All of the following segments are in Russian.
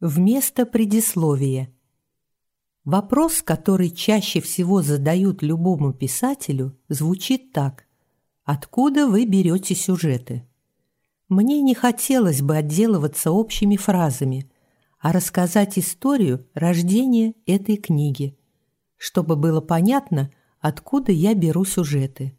Вместо предисловия. Вопрос, который чаще всего задают любому писателю, звучит так. Откуда вы берете сюжеты? Мне не хотелось бы отделываться общими фразами, а рассказать историю рождения этой книги, чтобы было понятно, откуда я беру сюжеты.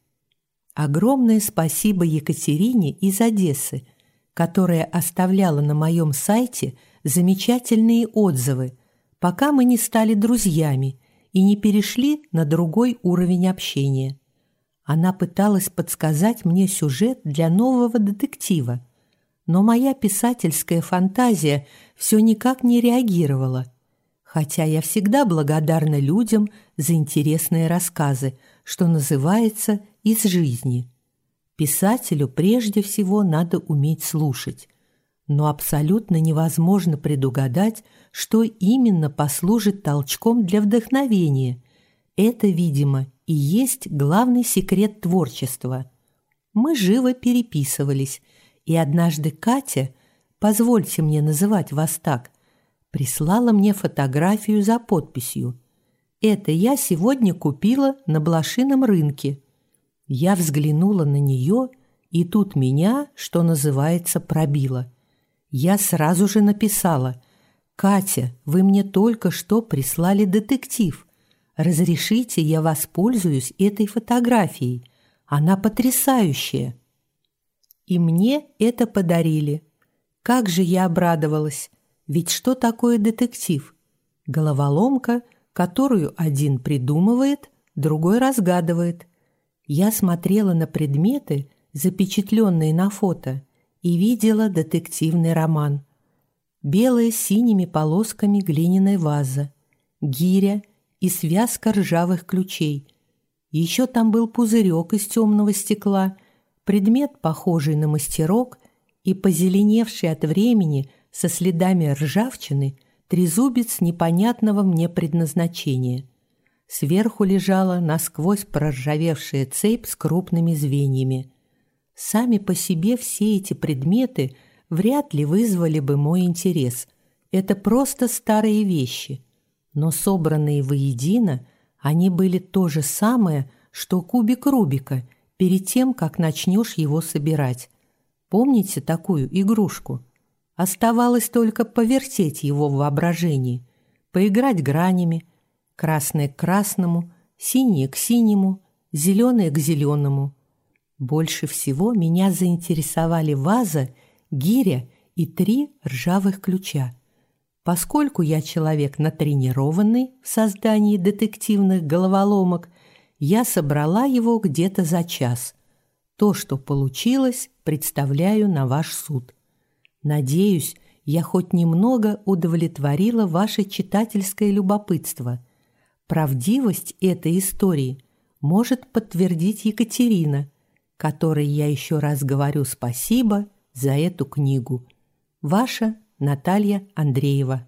Огромное спасибо Екатерине из Одессы, которая оставляла на моем сайте замечательные отзывы, пока мы не стали друзьями и не перешли на другой уровень общения. Она пыталась подсказать мне сюжет для нового детектива, но моя писательская фантазия все никак не реагировала, хотя я всегда благодарна людям за интересные рассказы, что называется «из жизни». Писателю прежде всего надо уметь слушать, но абсолютно невозможно предугадать, что именно послужит толчком для вдохновения. Это, видимо, и есть главный секрет творчества. Мы живо переписывались, и однажды Катя, позвольте мне называть вас так, прислала мне фотографию за подписью. Это я сегодня купила на блошином рынке – я взглянула на нее, и тут меня, что называется, пробило. Я сразу же написала «Катя, вы мне только что прислали детектив. Разрешите, я воспользуюсь этой фотографией. Она потрясающая». И мне это подарили. Как же я обрадовалась! Ведь что такое детектив? Головоломка, которую один придумывает, другой разгадывает – я смотрела на предметы, запечатленные на фото, и видела детективный роман. Белая с синими полосками глиняная ваза, гиря и связка ржавых ключей. Еще там был пузырек из темного стекла, предмет, похожий на мастерок, и позеленевший от времени со следами ржавчины трезубец непонятного мне предназначения. Сверху лежала насквозь проржавевшая цепь с крупными звеньями. Сами по себе все эти предметы вряд ли вызвали бы мой интерес. Это просто старые вещи. Но собранные воедино, они были то же самое, что кубик Рубика перед тем, как начнешь его собирать. Помните такую игрушку? Оставалось только повертеть его в воображении, поиграть гранями, красное к красному, синее к синему, зеленое к зеленому. Больше всего меня заинтересовали ваза, гиря и три ржавых ключа. Поскольку я человек натренированный в создании детективных головоломок, я собрала его где-то за час. То, что получилось, представляю на ваш суд. Надеюсь, я хоть немного удовлетворила ваше читательское любопытство – Правдивость этой истории может подтвердить Екатерина, которой я еще раз говорю спасибо за эту книгу. Ваша Наталья Андреева.